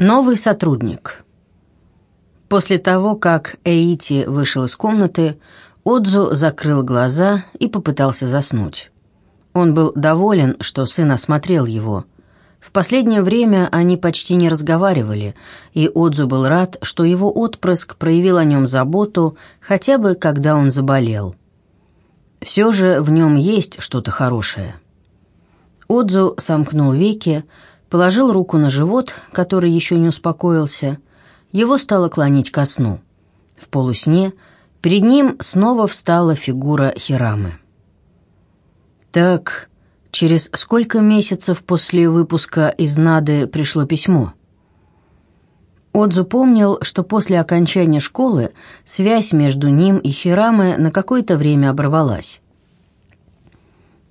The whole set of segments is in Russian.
Новый сотрудник. После того, как Эйти вышел из комнаты, Отзу закрыл глаза и попытался заснуть. Он был доволен, что сын осмотрел его. В последнее время они почти не разговаривали, и Отзу был рад, что его отпрыск проявил о нем заботу, хотя бы когда он заболел. Все же в нем есть что-то хорошее. Отзу сомкнул веки, положил руку на живот, который еще не успокоился. Его стало клонить ко сну. В полусне перед ним снова встала фигура Хирамы. «Так, через сколько месяцев после выпуска из Нады пришло письмо?» Отзу помнил, что после окончания школы связь между ним и Хирамы на какое-то время оборвалась.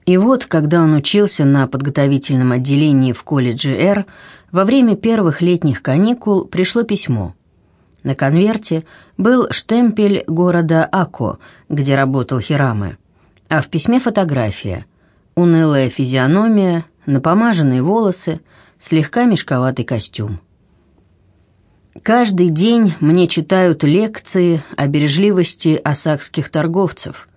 И вот, когда он учился на подготовительном отделении в колледже Р, во время первых летних каникул пришло письмо. На конверте был штемпель города Ако, где работал Хираме, а в письме фотография. Унылая физиономия, напомаженные волосы, слегка мешковатый костюм. Каждый день мне читают лекции о бережливости осакских торговцев,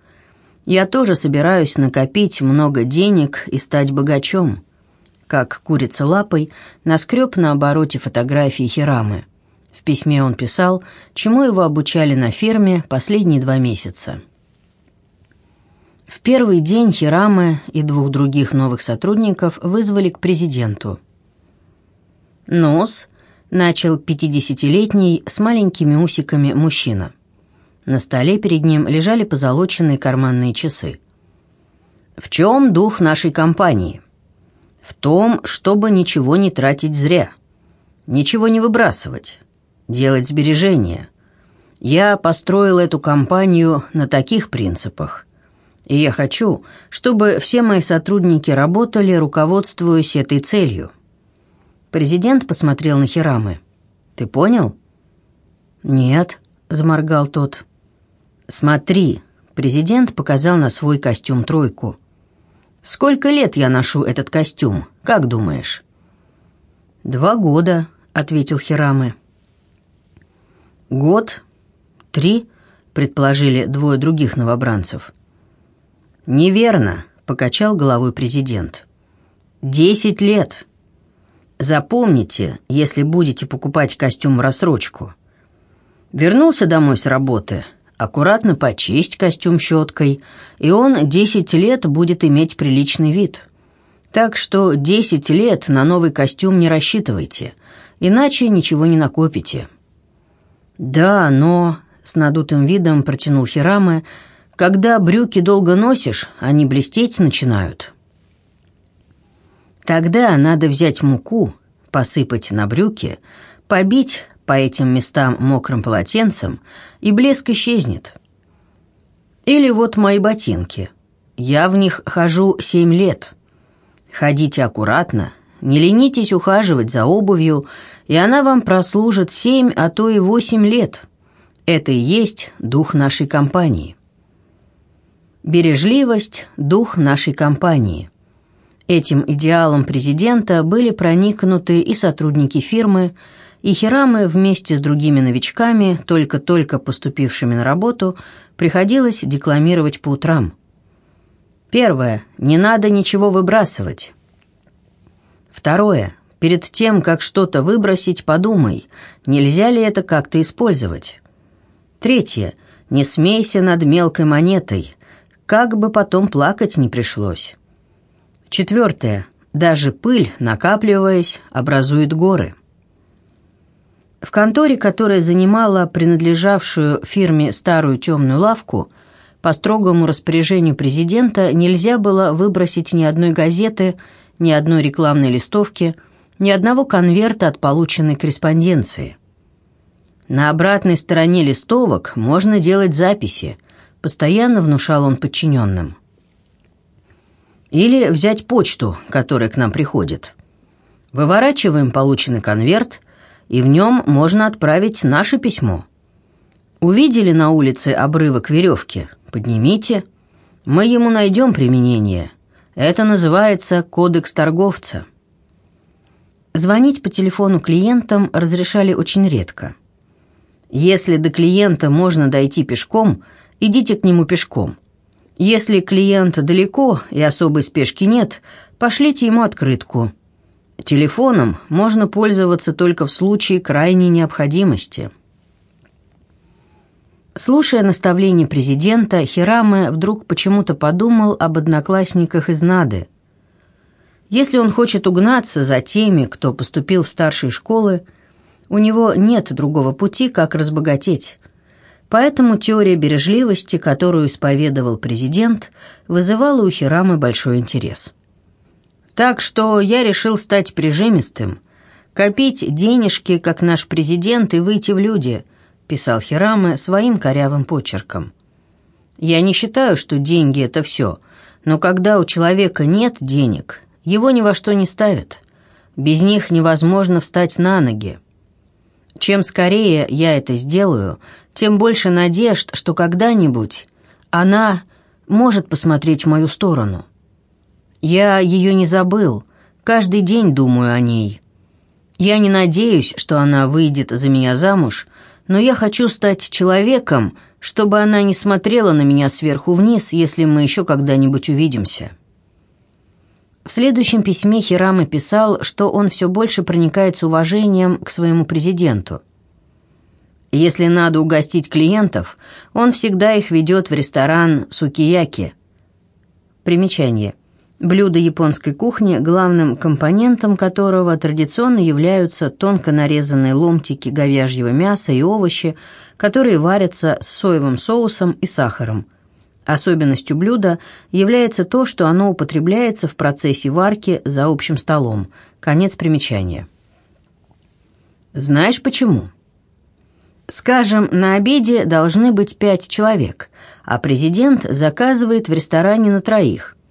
я тоже собираюсь накопить много денег и стать богачом. Как курица лапой наскреб на обороте фотографии Хирамы. В письме он писал, чему его обучали на ферме последние два месяца. В первый день Хирамы и двух других новых сотрудников вызвали к президенту. «Нос», — начал пятидесятилетний с маленькими усиками мужчина — на столе перед ним лежали позолоченные карманные часы. «В чем дух нашей компании?» «В том, чтобы ничего не тратить зря, ничего не выбрасывать, делать сбережения. Я построил эту компанию на таких принципах, и я хочу, чтобы все мои сотрудники работали, руководствуясь этой целью». Президент посмотрел на Хирамы. «Ты понял?» «Нет», — заморгал тот. «Смотри», — президент показал на свой костюм-тройку. «Сколько лет я ношу этот костюм, как думаешь?» «Два года», — ответил Хирамы. «Год? Три?» — предположили двое других новобранцев. «Неверно», — покачал головой президент. «Десять лет. Запомните, если будете покупать костюм в рассрочку. Вернулся домой с работы, аккуратно почисть костюм щеткой, и он 10 лет будет иметь приличный вид. Так что 10 лет на новый костюм не рассчитывайте, иначе ничего не накопите. «Да, но...» — с надутым видом протянул Хирама, «когда брюки долго носишь, они блестеть начинают». Тогда надо взять муку, посыпать на брюки, побить по этим местам мокрым полотенцем, и блеск исчезнет. Или вот мои ботинки. Я в них хожу семь лет. Ходите аккуратно, не ленитесь ухаживать за обувью, и она вам прослужит семь, а то и восемь лет. Это и есть дух нашей компании. Бережливость – дух нашей компании. Этим идеалом президента были проникнуты и сотрудники фирмы, и Хирамы вместе с другими новичками, только-только поступившими на работу, приходилось декламировать по утрам. Первое. Не надо ничего выбрасывать. Второе. Перед тем, как что-то выбросить, подумай, нельзя ли это как-то использовать. Третье. Не смейся над мелкой монетой, как бы потом плакать не пришлось. Четвертое. Даже пыль, накапливаясь, образует горы. В конторе, которая занимала принадлежавшую фирме старую темную лавку, по строгому распоряжению президента нельзя было выбросить ни одной газеты, ни одной рекламной листовки, ни одного конверта от полученной корреспонденции. На обратной стороне листовок можно делать записи, постоянно внушал он подчиненным. Или взять почту, которая к нам приходит. Выворачиваем полученный конверт – и в нем можно отправить наше письмо. Увидели на улице обрывок веревки? Поднимите. Мы ему найдем применение. Это называется кодекс торговца. Звонить по телефону клиентам разрешали очень редко. Если до клиента можно дойти пешком, идите к нему пешком. Если клиент далеко и особой спешки нет, пошлите ему открытку. Телефоном можно пользоваться только в случае крайней необходимости. Слушая наставления президента, Хираме вдруг почему-то подумал об одноклассниках из Нады. Если он хочет угнаться за теми, кто поступил в старшие школы, у него нет другого пути, как разбогатеть. Поэтому теория бережливости, которую исповедовал президент, вызывала у Хирамы большой интерес. Так что я решил стать прижимистым, копить денежки, как наш президент, и выйти в люди – писал Хираме своим корявым почерком. «Я не считаю, что деньги — это все, но когда у человека нет денег, его ни во что не ставят. Без них невозможно встать на ноги. Чем скорее я это сделаю, тем больше надежд, что когда-нибудь она может посмотреть в мою сторону. Я ее не забыл, каждый день думаю о ней. Я не надеюсь, что она выйдет за меня замуж, но я хочу стать человеком, чтобы она не смотрела на меня сверху вниз, если мы еще когда-нибудь увидимся». В следующем письме Хирама писал, что он все больше проникается уважением к своему президенту. Если надо угостить клиентов, он всегда их ведет в ресторан «Сукияки». Примечание – Блюда японской кухни, главным компонентом которого традиционно являются тонко нарезанные ломтики говяжьего мяса и овощи, которые варятся с соевым соусом и сахаром. Особенностью блюда является то, что оно употребляется в процессе варки за общим столом. Конец примечания. Знаешь почему? Скажем, на обеде должны быть пять человек, а президент заказывает в ресторане на троих –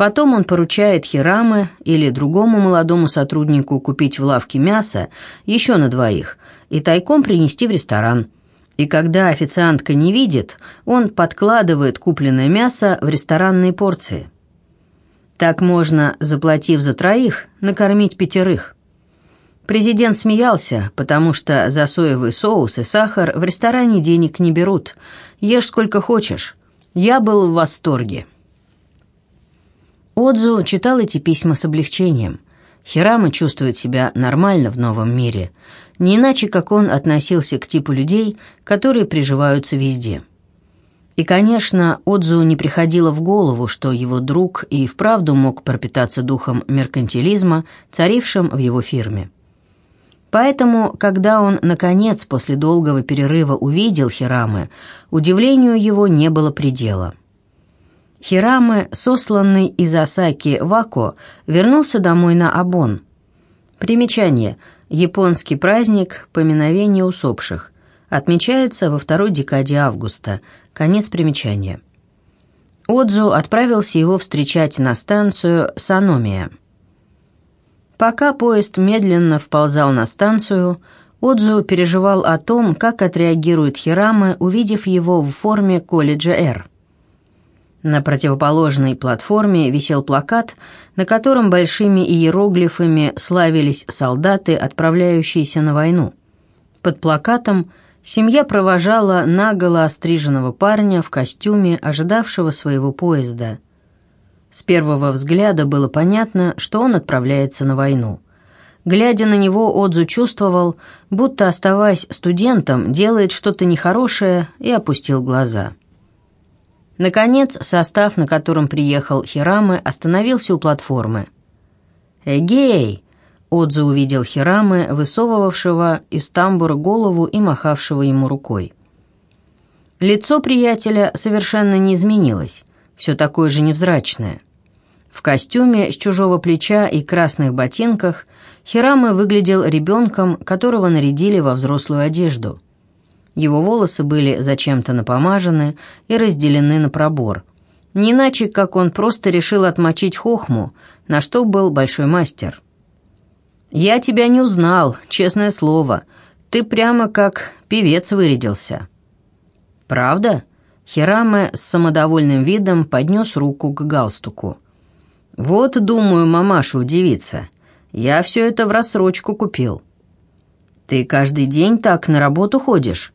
Потом он поручает Хираме или другому молодому сотруднику купить в лавке мясо еще на двоих и тайком принести в ресторан. И когда официантка не видит, он подкладывает купленное мясо в ресторанные порции. Так можно, заплатив за троих, накормить пятерых. Президент смеялся, потому что за соевый соус и сахар в ресторане денег не берут. Ешь сколько хочешь. Я был в восторге. Отзу читал эти письма с облегчением. Хирама чувствует себя нормально в новом мире, не иначе, как он относился к типу людей, которые приживаются везде. И, конечно, Отзу не приходило в голову, что его друг и вправду мог пропитаться духом меркантилизма, царившим в его фирме. Поэтому, когда он, наконец, после долгого перерыва увидел Хирамы, удивлению его не было предела – Хираме, сосланный из Осаки Вако, вернулся домой на Абон. Примечание. Японский праздник поминовения усопших. Отмечается во второй декаде августа. Конец примечания. Отзу отправился его встречать на станцию Саномия. Пока поезд медленно вползал на станцию, Отзу переживал о том, как отреагирует Хираме, увидев его в форме колледжа Р. На противоположной платформе висел плакат, на котором большими иероглифами славились солдаты, отправляющиеся на войну. Под плакатом семья провожала наголо остриженного парня в костюме, ожидавшего своего поезда. С первого взгляда было понятно, что он отправляется на войну. Глядя на него, Отзу чувствовал, будто, оставаясь студентом, делает что-то нехорошее и опустил глаза. Наконец, состав, на котором приехал Хирамы, остановился у платформы. «Эгей!» — Отзу увидел Хирамы, высовывавшего из тамбура голову и махавшего ему рукой. Лицо приятеля совершенно не изменилось, все такое же невзрачное. В костюме с чужого плеча и красных ботинках Хирамы выглядел ребенком, которого нарядили во взрослую одежду — его волосы были зачем-то напомажены и разделены на пробор. Не иначе, как он просто решил отмочить хохму, на что был большой мастер. «Я тебя не узнал, честное слово. Ты прямо как певец вырядился». «Правда?» Хираме с самодовольным видом поднес руку к галстуку. «Вот, думаю, мамаша удивится. Я все это в рассрочку купил». «Ты каждый день так на работу ходишь?»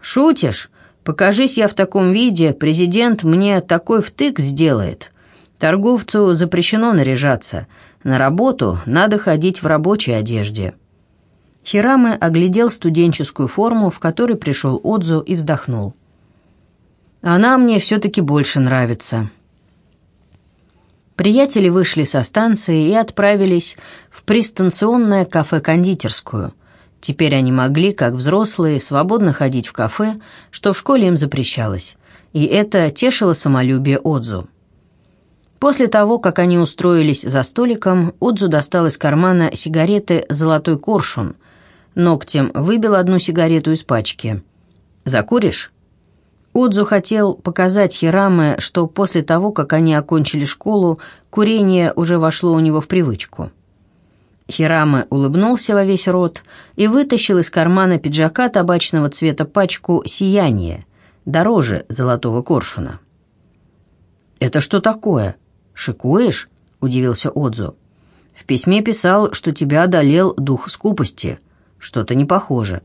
«Шутишь? Покажись я в таком виде, президент мне такой втык сделает. Торговцу запрещено наряжаться. На работу надо ходить в рабочей одежде». Хираме оглядел студенческую форму, в которой пришел Отзу, и вздохнул. «Она мне все-таки больше нравится». Приятели вышли со станции и отправились в пристанционное кафе-кондитерскую. Теперь они могли, как взрослые, свободно ходить в кафе, что в школе им запрещалось, и это тешило самолюбие Отзу. После того, как они устроились за столиком, Отзу достал из кармана сигареты «Золотой коршун», ногтем выбил одну сигарету из пачки. «Закуришь?» Отзу хотел показать Хираме, что после того, как они окончили школу, курение уже вошло у него в привычку. Хираме улыбнулся во весь рот и вытащил из кармана пиджака табачного цвета пачку «Сияние», дороже золотого коршуна. «Это что такое? Шикуешь?» – удивился Отзу. «В письме писал, что тебя одолел дух скупости. Что-то не похоже».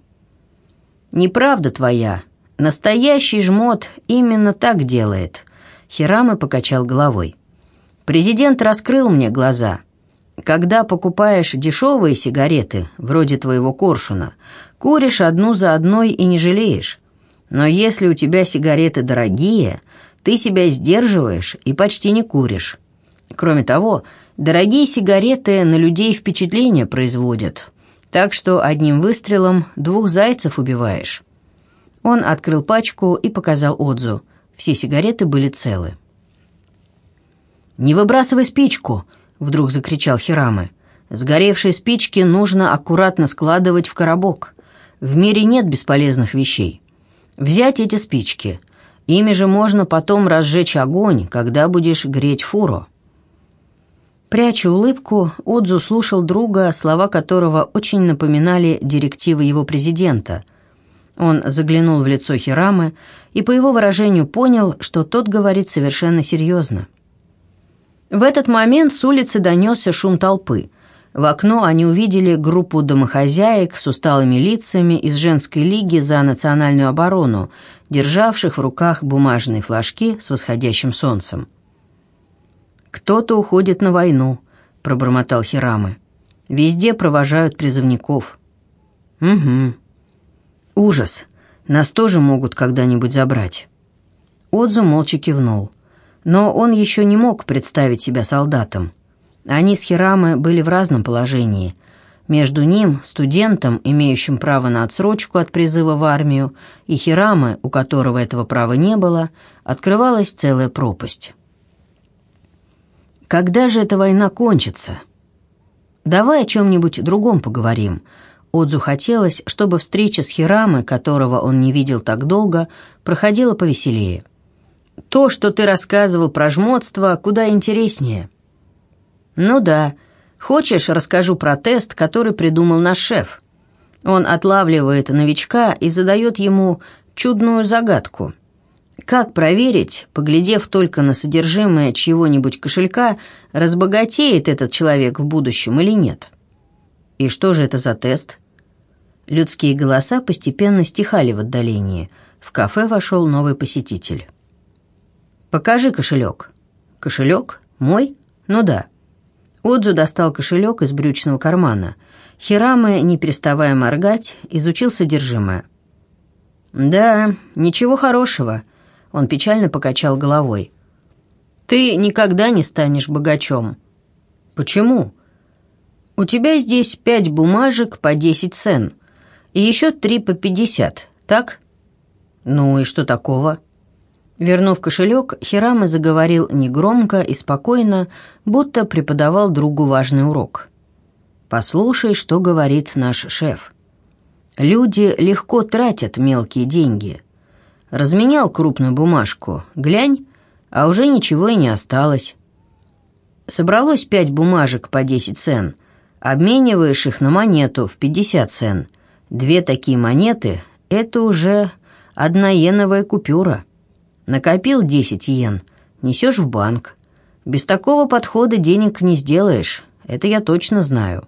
«Неправда твоя. Настоящий жмот именно так делает», – Хираме покачал головой. «Президент раскрыл мне глаза». Когда покупаешь дешевые сигареты, вроде твоего коршуна, куришь одну за одной и не жалеешь. Но если у тебя сигареты дорогие, ты себя сдерживаешь и почти не куришь. Кроме того, дорогие сигареты на людей впечатление производят, так что одним выстрелом двух зайцев убиваешь. Он открыл пачку и показал Отзу. Все сигареты были целы. «Не выбрасывай спичку!» — вдруг закричал Хирамы. «Сгоревшие спички нужно аккуратно складывать в коробок. В мире нет бесполезных вещей. Взять эти спички — Ими же можно потом разжечь огонь, когда будешь греть фуру». Пряча улыбку, Отзу слушал друга, слова которого очень напоминали директивы его президента. Он заглянул в лицо Хирамы и по его выражению понял, что тот говорит совершенно серьезно. В этот момент с улицы донесся шум толпы – в окно они увидели группу домохозяек с усталыми лицами из женской лиги за национальную оборону, державших в руках бумажные флажки с восходящим солнцем. «Кто-то уходит на войну», — пробормотал Хирамы. «Везде провожают призывников». «Угу. Ужас. Нас тоже могут когда-нибудь забрать». Отзу молча кивнул. Но он еще не мог представить себя солдатом. Они с Хирамы были в разном положении. Между ним, студентом, имеющим право на отсрочку от призыва в армию, и Хирамы, у которого этого права не было, открывалась целая пропасть. «Когда же эта война кончится?» «Давай о чем-нибудь другом поговорим», Отзу хотелось, чтобы встреча с Хирамой, которого он не видел так долго, проходила повеселее. «То, что ты рассказывал про жмотство, куда интереснее». «Ну да. Хочешь, расскажу про тест, который придумал наш шеф?» Он отлавливает новичка и задает ему чудную загадку. Как проверить, поглядев только на содержимое чьего-нибудь кошелька, разбогатеет этот человек в будущем или нет? И что же это за тест? Людские голоса постепенно стихали в отдалении. В кафе вошел новый посетитель. «Покажи кошелек». «Кошелек? Мой? Ну да». Отзу достал кошелек из брючного кармана. Хираме, не переставая моргать, изучил содержимое. «Да, ничего хорошего», — он печально покачал головой. «Ты никогда не станешь богачом». «Почему?» «У тебя здесь пять бумажек по десять цен, и еще три по пятьдесят, так?» «Ну и что такого?» Вернув кошелек, Хирама заговорил негромко и спокойно, будто преподавал другу важный урок. «Послушай, что говорит наш шеф. Люди легко тратят мелкие деньги. Разменял крупную бумажку, глянь, а уже ничего и не осталось. Собралось пять бумажек по десять цен, обмениваешь их на монету в пятьдесят цен. Две такие монеты — это уже одна йеновая купюра». Накопил 10 йен, несешь в банк. Без такого подхода денег не сделаешь, Это я точно знаю».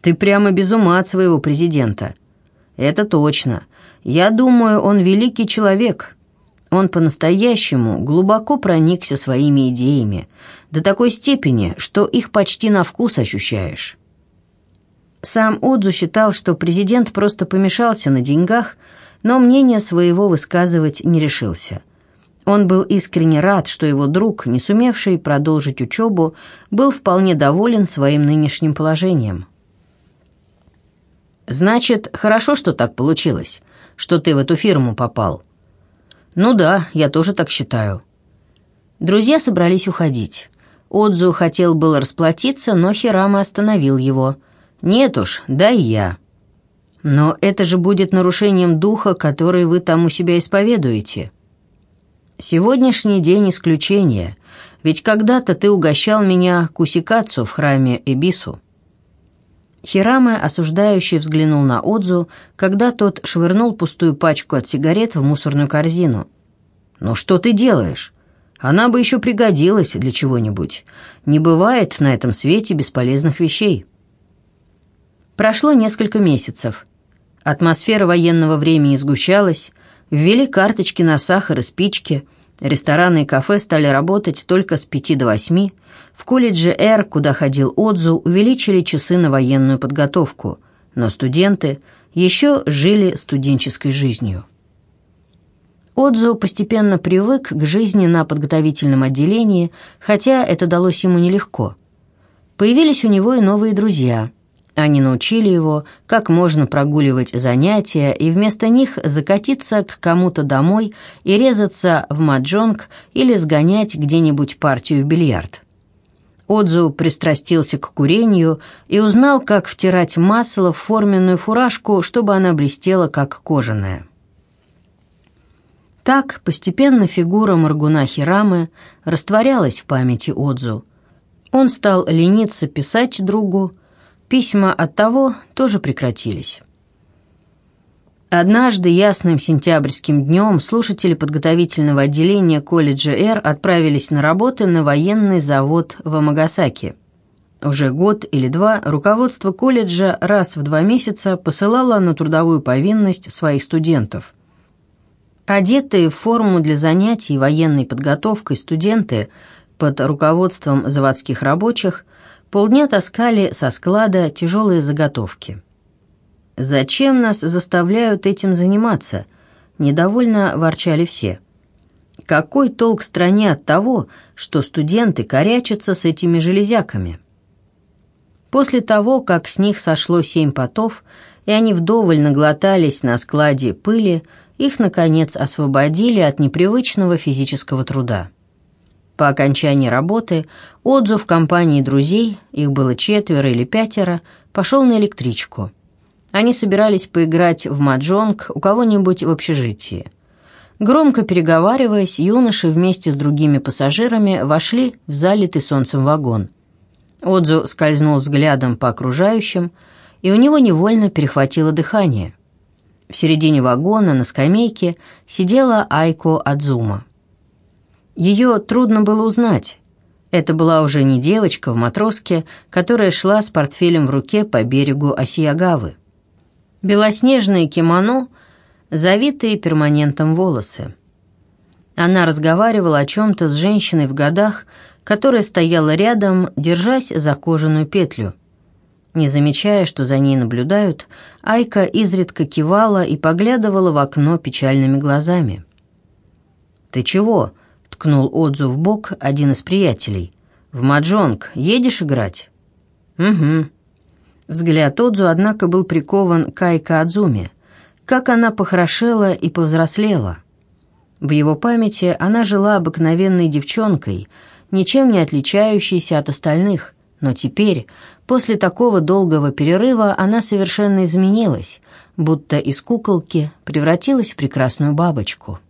«Ты прямо без ума от своего президента». «Это точно. Я думаю, он великий человек». Он по-настоящему глубоко проникся своими идеями, до такой степени, что их почти на вкус ощущаешь. Сам Отзу считал, что президент просто помешался на деньгах, но мнение своего высказывать не решился. Он был искренне рад, что его друг, не сумевший продолжить учебу, был вполне доволен своим нынешним положением. «Значит, хорошо, что так получилось, что ты в эту фирму попал», «Ну да, я тоже так считаю». Друзья собрались уходить. Отзу хотел было расплатиться, но Хирама остановил его. «Нет уж, дай я». «Но это же будет нарушением духа, который вы там у себя исповедуете». «Сегодняшний день исключение, ведь когда-то ты угощал меня кусикацу в храме Эбису». Хираме осуждающе взглянул на Отзу, когда тот швырнул пустую пачку от сигарет в мусорную корзину. «Ну что ты делаешь? Она бы еще пригодилась для чего-нибудь. Не бывает на этом свете бесполезных вещей». Прошло несколько месяцев. Атмосфера военного времени сгущалась, ввели карточки на сахар и спички, рестораны и кафе стали работать только с пяти до восьми, в колледже «Р», куда ходил Отзу, увеличили часы на военную подготовку, но студенты еще жили студенческой жизнью. Отзу постепенно привык к жизни на подготовительном отделении, хотя это далось ему нелегко. Появились у него и новые друзья. Они научили его, как можно прогуливать занятия и вместо них закатиться к кому-то домой и резаться в маджонг или сгонять где-нибудь партию в бильярд. Отзу пристрастился к курению и узнал, как втирать масло в форменную фуражку, чтобы она блестела, как кожаная. Так постепенно фигура Маргуна Хирамы растворялась в памяти Отзу. Он стал лениться писать другу, письма от того тоже прекратились. Однажды ясным сентябрьским днем слушатели подготовительного отделения колледжа Р отправились на работы на военный завод в Амагасаки. Уже год или два руководство колледжа раз в два месяца посылало на трудовую повинность своих студентов. Одетые в форму для занятий военной подготовкой студенты под руководством заводских рабочих полдня таскали со склада тяжелые заготовки – «Зачем нас заставляют этим заниматься?» – недовольно ворчали все. «Какой толк стране от того, что студенты корячатся с этими железяками?» После того, как с них сошло семь потов, и они вдоволь наглотались на складе пыли, их, наконец, освободили от непривычного физического труда. По окончании работы отзыв компании друзей, их было четверо или пятеро, пошел на электричку – они собирались поиграть в маджонг у кого-нибудь в общежитии. Громко переговариваясь, юноши вместе с другими пассажирами вошли в залитый солнцем вагон. Отзу скользнул взглядом по окружающим, и у него невольно перехватило дыхание. В середине вагона на скамейке сидела Айко Адзума. Ее трудно было узнать. Это была уже не девочка в матроске, которая шла с портфелем в руке по берегу Осиягавы белоснежное кимоно, завитые перманентом волосы. Она разговаривала о чем-то с женщиной в годах, которая стояла рядом, держась за кожаную петлю. Не замечая, что за ней наблюдают, Айка изредка кивала и поглядывала в окно печальными глазами. «Ты чего?» — ткнул Отзу в бок один из приятелей. «В маджонг едешь играть?» «Угу», Взгляд Отзу, однако, был прикован к Айка Адзуме. Как она похорошела и повзрослела. В его памяти она жила обыкновенной девчонкой, ничем не отличающейся от остальных, но теперь, после такого долгого перерыва, она совершенно изменилась, будто из куколки превратилась в прекрасную бабочку.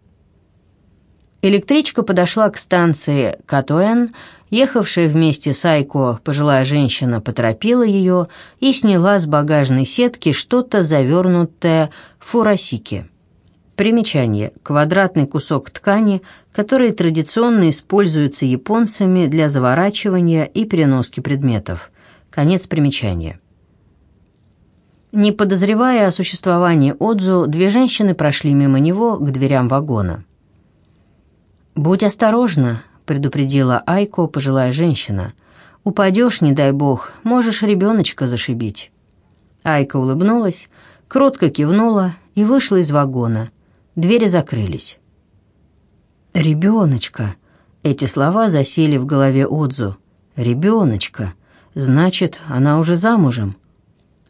Электричка подошла к станции Катуэн, Ехавшая вместе с Айко пожилая женщина поторопила ее и сняла с багажной сетки что-то завернутое в фурасике. Примечание. Квадратный кусок ткани, который традиционно используется японцами для заворачивания и переноски предметов. Конец примечания. Не подозревая о существовании Отзу, две женщины прошли мимо него к дверям вагона. «Будь осторожна», — предупредила Айко пожилая женщина. «Упадешь, не дай бог, можешь ребеночка зашибить». Айка улыбнулась, кротко кивнула и вышла из вагона. Двери закрылись. «Ребеночка!» Эти слова засели в голове Отзу. «Ребеночка! Значит, она уже замужем».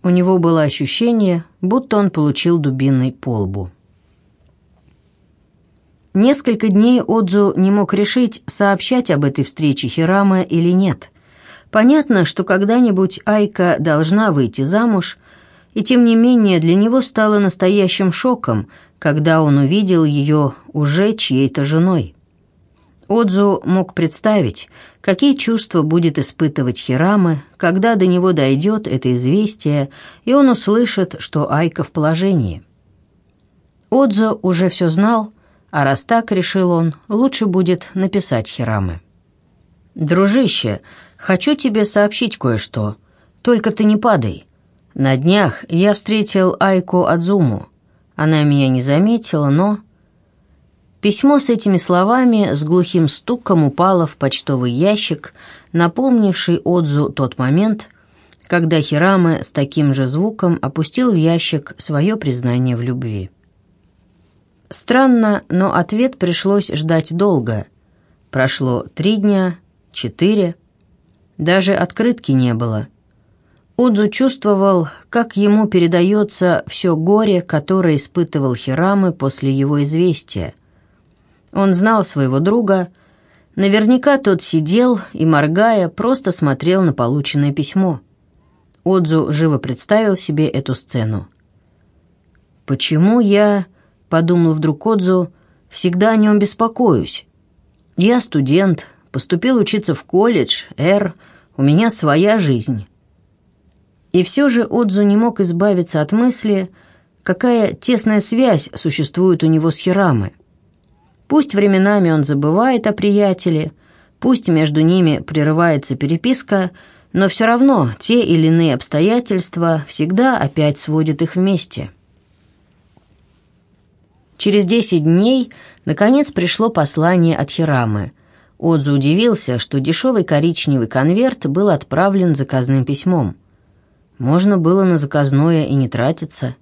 У него было ощущение, будто он получил дубиной по лбу. Несколько дней Отзу не мог решить, сообщать об этой встрече Хирама или нет. Понятно, что когда-нибудь Айка должна выйти замуж, и тем не менее для него стало настоящим шоком, когда он увидел ее уже чьей-то женой. Отзу мог представить, какие чувства будет испытывать Хирамы, когда до него дойдет это известие, и он услышит, что Айка в положении. Отзу уже все знал, а раз так, решил он, лучше будет написать Хирамы. «Дружище, хочу тебе сообщить кое-что. Только ты не падай. На днях я встретил Айку Адзуму. Она меня не заметила, но...» Письмо с этими словами с глухим стуком упало в почтовый ящик, напомнивший Отзу тот момент, когда Хирамы с таким же звуком опустил в ящик свое признание в любви. Странно, но ответ пришлось ждать долго. Прошло три дня, четыре. Даже открытки не было. Удзу чувствовал, как ему передается все горе, которое испытывал Хирамы после его известия. Он знал своего друга. Наверняка тот сидел и, моргая, просто смотрел на полученное письмо. Отзу живо представил себе эту сцену. «Почему я...» подумал вдруг Отзу, всегда о нем беспокоюсь. Я студент, поступил учиться в колледж, Р, у меня своя жизнь. И все же Отзу не мог избавиться от мысли, какая тесная связь существует у него с Хирамы. Пусть временами он забывает о приятеле, пусть между ними прерывается переписка, но все равно те или иные обстоятельства всегда опять сводят их вместе. Через десять дней, наконец, пришло послание от Хирамы. Отзу удивился, что дешевый коричневый конверт был отправлен заказным письмом. Можно было на заказное и не тратиться.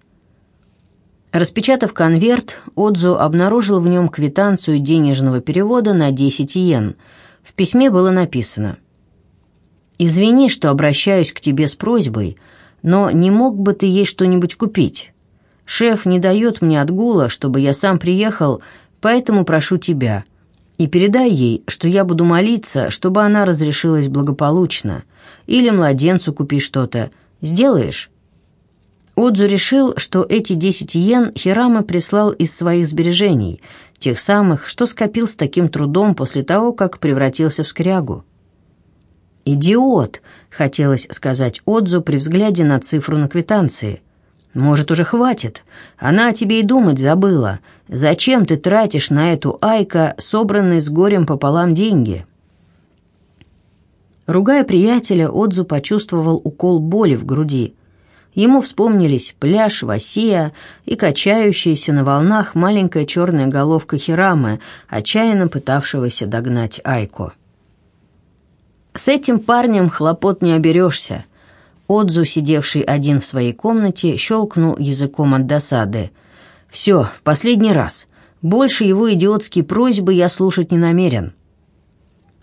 Распечатав конверт, Отзу обнаружил в нем квитанцию денежного перевода на 10 йен. В письме было написано «Извини, что обращаюсь к тебе с просьбой, но не мог бы ты ей что-нибудь купить? Шеф не дает мне отгула, чтобы я сам приехал, поэтому прошу тебя. И передай ей, что я буду молиться, чтобы она разрешилась благополучно. Или младенцу купи что-то. Сделаешь?» Отзу решил, что эти десять йен Хирама прислал из своих сбережений, тех самых, что скопил с таким трудом после того, как превратился в скрягу. «Идиот!» — хотелось сказать Отзу при взгляде на цифру на квитанции. Может, уже хватит? Она о тебе и думать забыла. Зачем ты тратишь на эту Айка, собранные с горем пополам деньги?» Ругая приятеля, Отзу почувствовал укол боли в груди. Ему вспомнились пляж Васия и качающаяся на волнах маленькая черная головка Хирамы, отчаянно пытавшегося догнать Айко. «С этим парнем хлопот не оберешься», Отзу, сидевший один в своей комнате, щелкнул языком от досады. «Все, в последний раз. Больше его идиотские просьбы я слушать не намерен».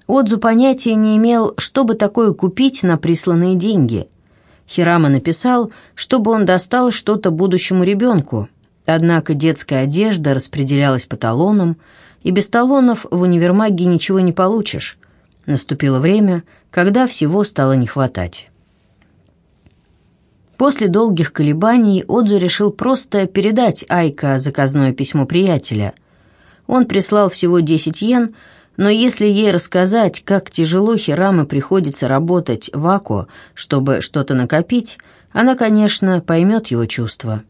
Отзу понятия не имел, чтобы такое купить на присланные деньги. Хирама написал, чтобы он достал что-то будущему ребенку, однако детская одежда распределялась по талонам, и без талонов в универмаге ничего не получишь. Наступило время, когда всего стало не хватать. После долгих колебаний Отзу решил просто передать Айка заказное письмо приятеля. Он прислал всего 10 йен, но если ей рассказать, как тяжело Хираме приходится работать в Ако, чтобы что-то накопить, она, конечно, поймет его чувства.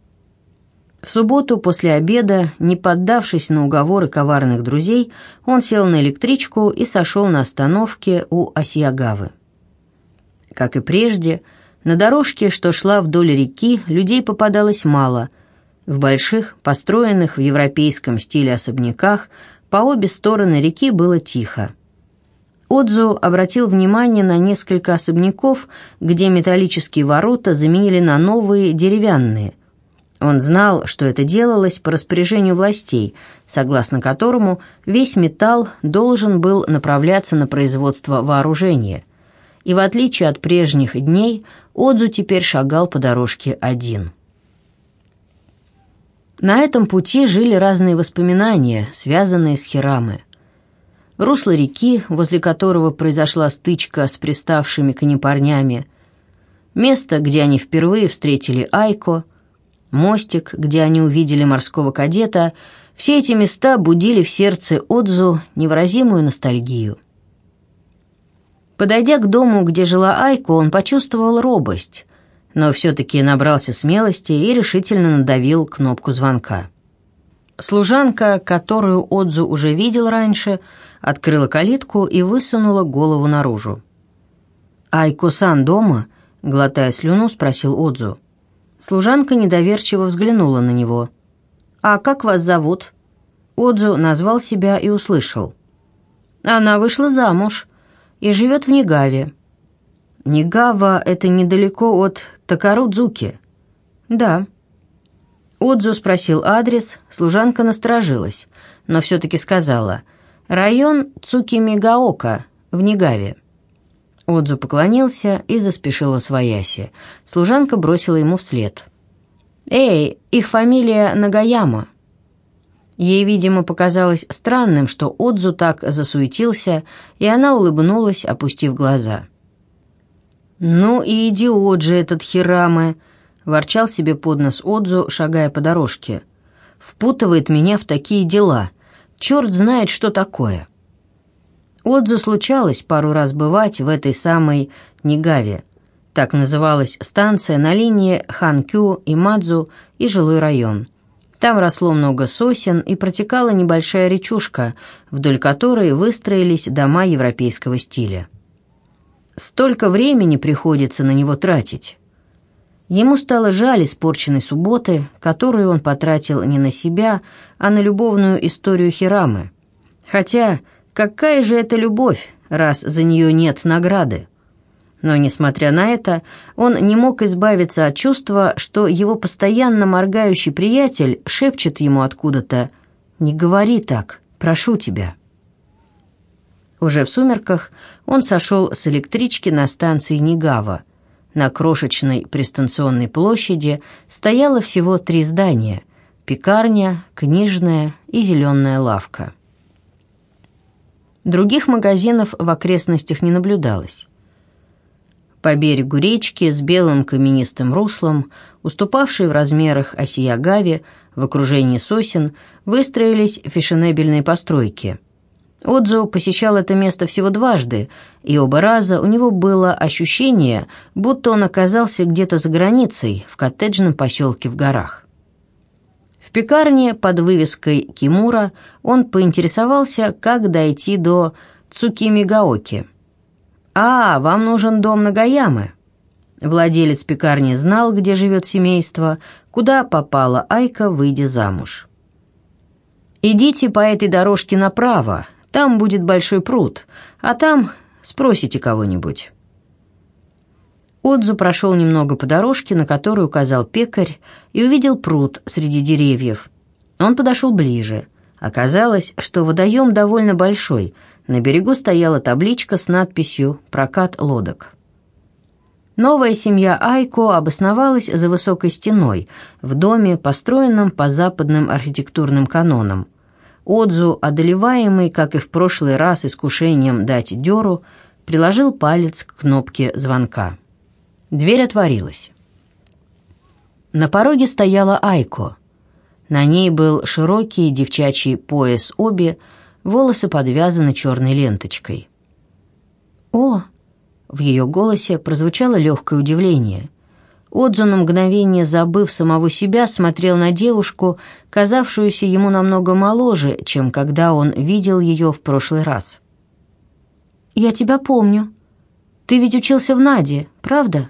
В субботу после обеда, не поддавшись на уговоры коварных друзей, он сел на электричку и сошел на остановке у Асьягавы. Как и прежде, на дорожке, что шла вдоль реки, людей попадалось мало. В больших, построенных в европейском стиле особняках, по обе стороны реки было тихо. Отзу обратил внимание на несколько особняков, где металлические ворота заменили на новые деревянные. Он знал, что это делалось по распоряжению властей, согласно которому весь металл должен был направляться на производство вооружения. И в отличие от прежних дней, Отзу теперь шагал по дорожке один. На этом пути жили разные воспоминания, связанные с Хирамы русло реки, возле которого произошла стычка с приставшими к ней парнями, место, где они впервые встретили Айко, мостик, где они увидели морского кадета, все эти места будили в сердце Отзу невыразимую ностальгию. Подойдя к дому, где жила Айко, он почувствовал робость, но все-таки набрался смелости и решительно надавил кнопку звонка. Служанка, которую Отзу уже видел раньше, открыла калитку и высунула голову наружу. «Айко-сан дома?» — глотая слюну, спросил Отзу. Служанка недоверчиво взглянула на него. «А как вас зовут?» Отзу назвал себя и услышал. «Она вышла замуж и живет в Нигаве». «Нигава — это недалеко от Такарудзуки?» «Да». Отзу спросил адрес, служанка насторожилась, но все-таки сказала «Район Цукимигаока, в Нигаве». Отзу поклонился и заспешил освояси. Служанка бросила ему вслед. «Эй, их фамилия Нагаяма». Ей, видимо, показалось странным, что Отзу так засуетился, и она улыбнулась, опустив глаза. «Ну и идиот же этот Хирамы!» ворчал себе под нос Отзу, шагая по дорожке. «Впутывает меня в такие дела. Черт знает, что такое». Отзу случалось пару раз бывать в этой самой Нигаве. Так называлась станция на линии Ханкю и Мадзу и жилой район. Там росло много сосен и протекала небольшая речушка, вдоль которой выстроились дома европейского стиля. Столько времени приходится на него тратить. Ему стало жаль испорченной субботы, которую он потратил не на себя, а на любовную историю Хирамы. Хотя, какая же это любовь, раз за нее нет награды? Но, несмотря на это, он не мог избавиться от чувства, что его постоянно моргающий приятель шепчет ему откуда-то «Не говори так, прошу тебя». Уже в сумерках он сошел с электрички на станции Нигава, на крошечной пристанционной площади стояло всего три здания – пекарня, книжная и зеленая лавка. Других магазинов в окрестностях не наблюдалось. По берегу речки с белым каменистым руслом, уступавшей в размерах Осиягаве, в окружении сосен, выстроились фешенебельные постройки – Отзу посещал это место всего дважды, и оба раза у него было ощущение, будто он оказался где-то за границей, в коттеджном поселке в горах. В пекарне под вывеской «Кимура» он поинтересовался, как дойти до Цукимигаоки. «А, вам нужен дом Нагаямы». Владелец пекарни знал, где живет семейство, куда попала Айка, выйдя замуж. «Идите по этой дорожке направо, там будет большой пруд, а там спросите кого-нибудь». Отзу прошел немного по дорожке, на которую указал пекарь, и увидел пруд среди деревьев. Он подошел ближе. Оказалось, что водоем довольно большой. На берегу стояла табличка с надписью «Прокат лодок». Новая семья Айко обосновалась за высокой стеной, в доме, построенном по западным архитектурным канонам – Отзу, одолеваемый, как и в прошлый раз, искушением дать дёру, приложил палец к кнопке звонка. Дверь отворилась. На пороге стояла Айко. На ней был широкий девчачий пояс обе, волосы подвязаны черной ленточкой. «О!» — в ее голосе прозвучало легкое удивление — Отзу на мгновение, забыв самого себя, смотрел на девушку, казавшуюся ему намного моложе, чем когда он видел ее в прошлый раз. «Я тебя помню». Ты ведь учился в Наде, правда?»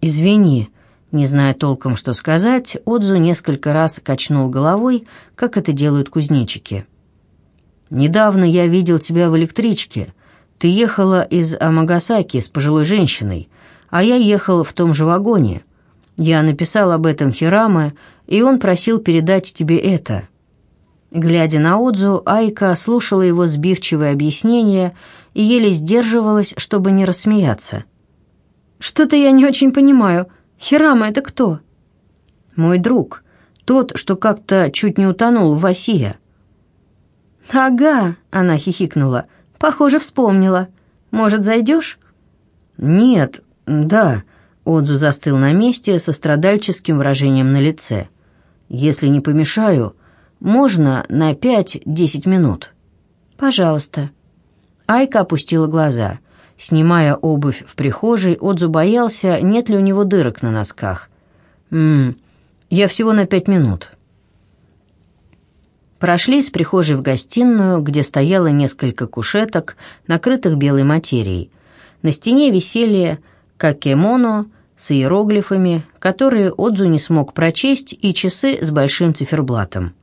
«Извини», не зная толком, что сказать, Отзу несколько раз качнул головой, как это делают кузнечики. «Недавно я видел тебя в электричке. Ты ехала из Амагасаки с пожилой женщиной, а я ехал в том же вагоне. Я написал об этом Хираме, и он просил передать тебе это». Глядя на Отзу, Айка слушала его сбивчивое объяснение и еле сдерживалась, чтобы не рассмеяться. «Что-то я не очень понимаю. Хирама — это кто?» «Мой друг. Тот, что как-то чуть не утонул в Асия». «Ага», — она хихикнула. «Похоже, вспомнила. Может, зайдешь?» «Нет, да», — Отзу застыл на месте со страдальческим выражением на лице. «Если не помешаю, можно на пять-десять минут?» «Пожалуйста». Айка опустила глаза. Снимая обувь в прихожей, Отзу боялся, нет ли у него дырок на носках. «Ммм, я всего на пять минут». Прошли из прихожей в гостиную, где стояло несколько кушеток, накрытых белой материей. На стене висели какемоно с иероглифами, которые Отзу не смог прочесть, и часы с большим циферблатом.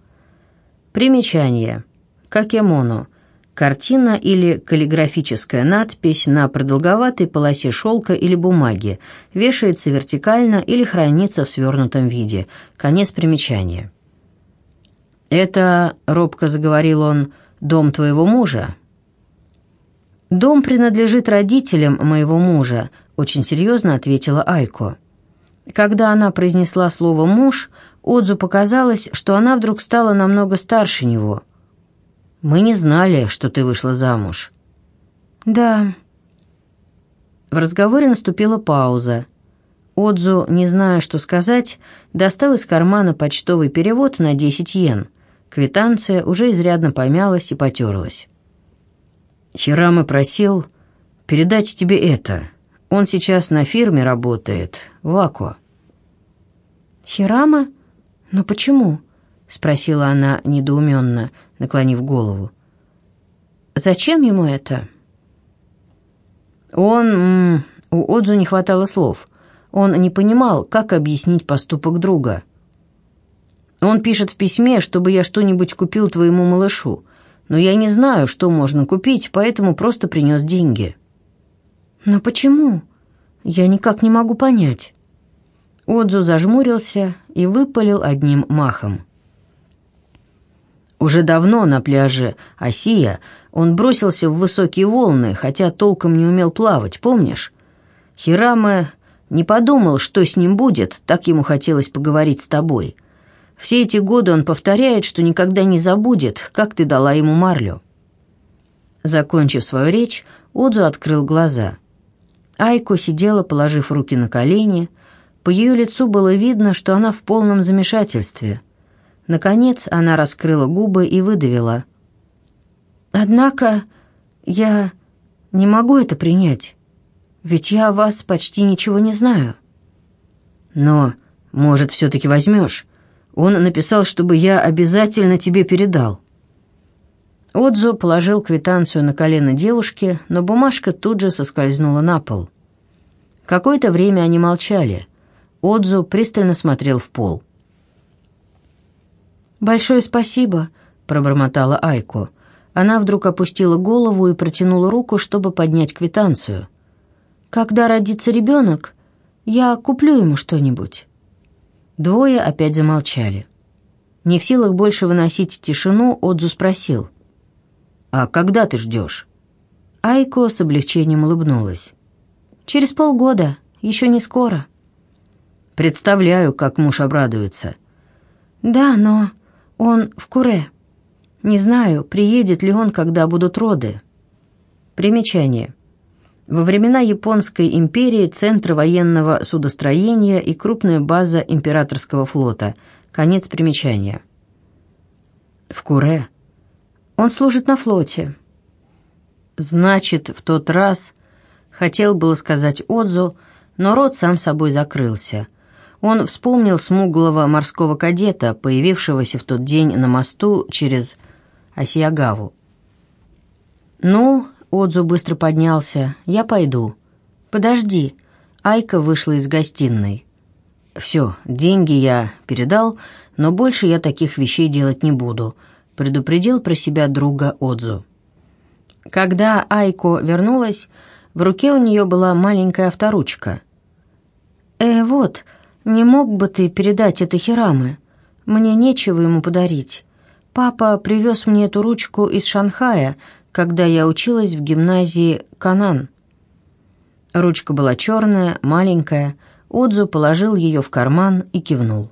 Примечание. Какемоно. Картина или каллиграфическая надпись на продолговатой полосе шелка или бумаги, вешается вертикально или хранится в свернутом виде. Конец примечания. «Это, — робко заговорил он, — дом твоего мужа?» «Дом принадлежит родителям моего мужа», — очень серьезно ответила Айко. Когда она произнесла слово «муж», Отзу показалось, что она вдруг стала намного старше него. «Мы не знали, что ты вышла замуж». «Да». В разговоре наступила пауза. Отзу, не зная, что сказать, достал из кармана почтовый перевод на 10 йен — Квитанция уже изрядно помялась и потерлась. «Хирама просил передать тебе это. Он сейчас на фирме работает, в Ако». «Хирама? Но почему?» — спросила она недоуменно, наклонив голову. «Зачем ему это?» Он... У Отзу не хватало слов. Он не понимал, как объяснить поступок друга — он пишет в письме, чтобы я что-нибудь купил твоему малышу, но я не знаю, что можно купить, поэтому просто принес деньги». «Но почему? Я никак не могу понять». Отзу зажмурился и выпалил одним махом. Уже давно на пляже Осия он бросился в высокие волны, хотя толком не умел плавать, помнишь? Хираме не подумал, что с ним будет, так ему хотелось поговорить с тобой. Все эти годы он повторяет, что никогда не забудет, как ты дала ему марлю». Закончив свою речь, Одзу открыл глаза. Айко сидела, положив руки на колени. По ее лицу было видно, что она в полном замешательстве. Наконец она раскрыла губы и выдавила. «Однако я не могу это принять, ведь я о вас почти ничего не знаю». «Но, может, все-таки возьмешь?» Он написал, чтобы я обязательно тебе передал». Отзо положил квитанцию на колено девушки, но бумажка тут же соскользнула на пол. Какое-то время они молчали. Отзо пристально смотрел в пол. «Большое спасибо», — пробормотала Айко. Она вдруг опустила голову и протянула руку, чтобы поднять квитанцию. «Когда родится ребенок, я куплю ему что-нибудь». Двое опять замолчали. Не в силах больше выносить тишину, Отзу спросил. «А когда ты ждешь?» Айко с облегчением улыбнулась. «Через полгода, еще не скоро». «Представляю, как муж обрадуется». «Да, но он в Куре. Не знаю, приедет ли он, когда будут роды». Примечание. Во времена Японской империи центр военного судостроения и крупная база императорского флота. Конец примечания. В Куре. Он служит на флоте. Значит, в тот раз... Хотел было сказать Отзу, но рот сам собой закрылся. Он вспомнил смуглого морского кадета, появившегося в тот день на мосту через Асиягаву. «Ну, Отзу быстро поднялся. «Я пойду». «Подожди». Айка вышла из гостиной. «Все, деньги я передал, но больше я таких вещей делать не буду», предупредил про себя друга Отзу. Когда Айко вернулась, в руке у нее была маленькая авторучка. «Э, вот, не мог бы ты передать это Хирамы? Мне нечего ему подарить. Папа привез мне эту ручку из Шанхая, когда я училась в гимназии Канан». Ручка была черная, маленькая. Отзу положил ее в карман и кивнул.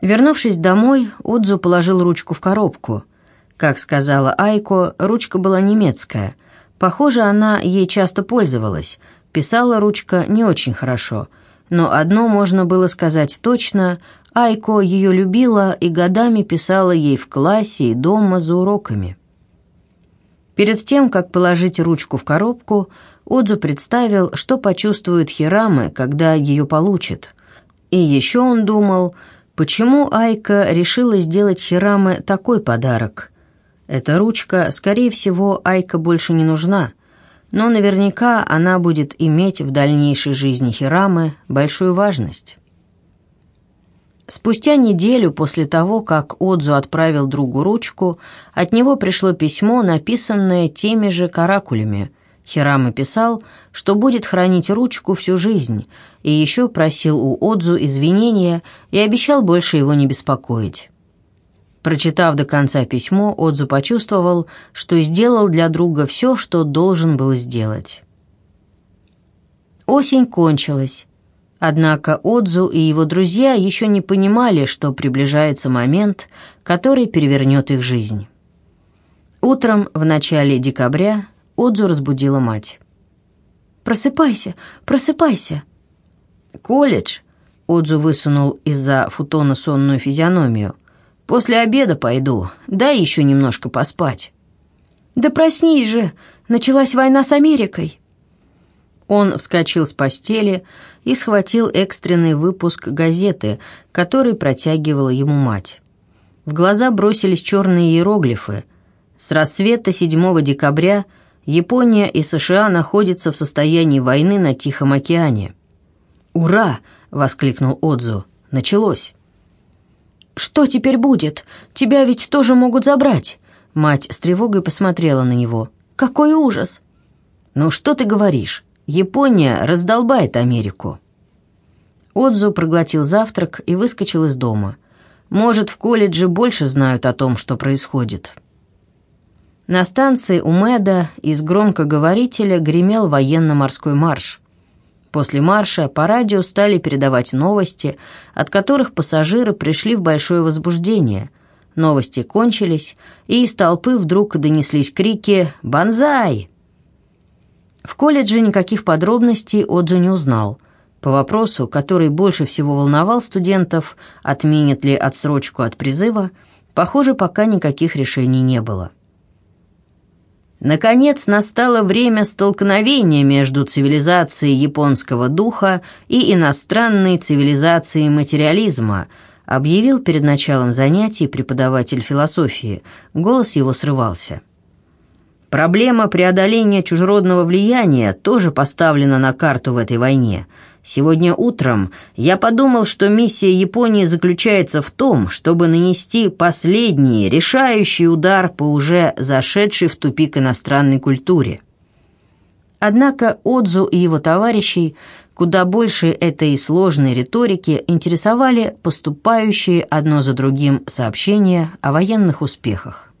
Вернувшись домой, Отзу положил ручку в коробку. Как сказала Айко, ручка была немецкая. Похоже, она ей часто пользовалась. Писала ручка не очень хорошо. Но одно можно было сказать точно – Айко ее любила и годами писала ей в классе и дома за уроками. Перед тем, как положить ручку в коробку, Отзу представил, что почувствует Хирамы, когда ее получит. И еще он думал, почему Айка решила сделать Хирамы такой подарок. Эта ручка, скорее всего, Айка больше не нужна, но наверняка она будет иметь в дальнейшей жизни Хирамы большую важность. Спустя неделю после того, как Отзу отправил другу ручку, от него пришло письмо, написанное теми же каракулями – Хирама писал, что будет хранить ручку всю жизнь, и еще просил у Отзу извинения и обещал больше его не беспокоить. Прочитав до конца письмо, Отзу почувствовал, что сделал для друга все, что должен был сделать. Осень кончилась. Однако Отзу и его друзья еще не понимали, что приближается момент, который перевернет их жизнь. Утром в начале декабря Отзу разбудила мать. «Просыпайся, просыпайся!» «Колледж!» — Отзу высунул из-за футона сонную физиономию. «После обеда пойду, дай еще немножко поспать». «Да проснись же! Началась война с Америкой!» Он вскочил с постели и схватил экстренный выпуск газеты, который протягивала ему мать. В глаза бросились черные иероглифы. С рассвета 7 декабря – Япония и США находятся в состоянии войны на Тихом океане. «Ура!» — воскликнул Отзу. «Началось!» «Что теперь будет? Тебя ведь тоже могут забрать!» Мать с тревогой посмотрела на него. «Какой ужас!» «Ну что ты говоришь? Япония раздолбает Америку!» Отзу проглотил завтрак и выскочил из дома. «Может, в колледже больше знают о том, что происходит?» На станции у Мэда из громкоговорителя гремел военно-морской марш. После марша по радио стали передавать новости, от которых пассажиры пришли в большое возбуждение. Новости кончились, и из толпы вдруг донеслись крики «Бонзай!». В колледже никаких подробностей Отзу не узнал. По вопросу, который больше всего волновал студентов, отменят ли отсрочку от призыва, похоже, пока никаких решений не было. Наконец настало время столкновения между цивилизацией японского духа и иностранной цивилизацией материализма, объявил перед началом занятий преподаватель философии. Голос его срывался. Проблема преодоления чужеродного влияния тоже поставлена на карту в этой войне – Сегодня утром я подумал, что миссия Японии заключается в том, чтобы нанести последний, решающий удар по уже зашедшей в тупик иностранной культуре. Однако Отзу и его товарищей куда больше этой сложной риторики интересовали поступающие одно за другим сообщения о военных успехах.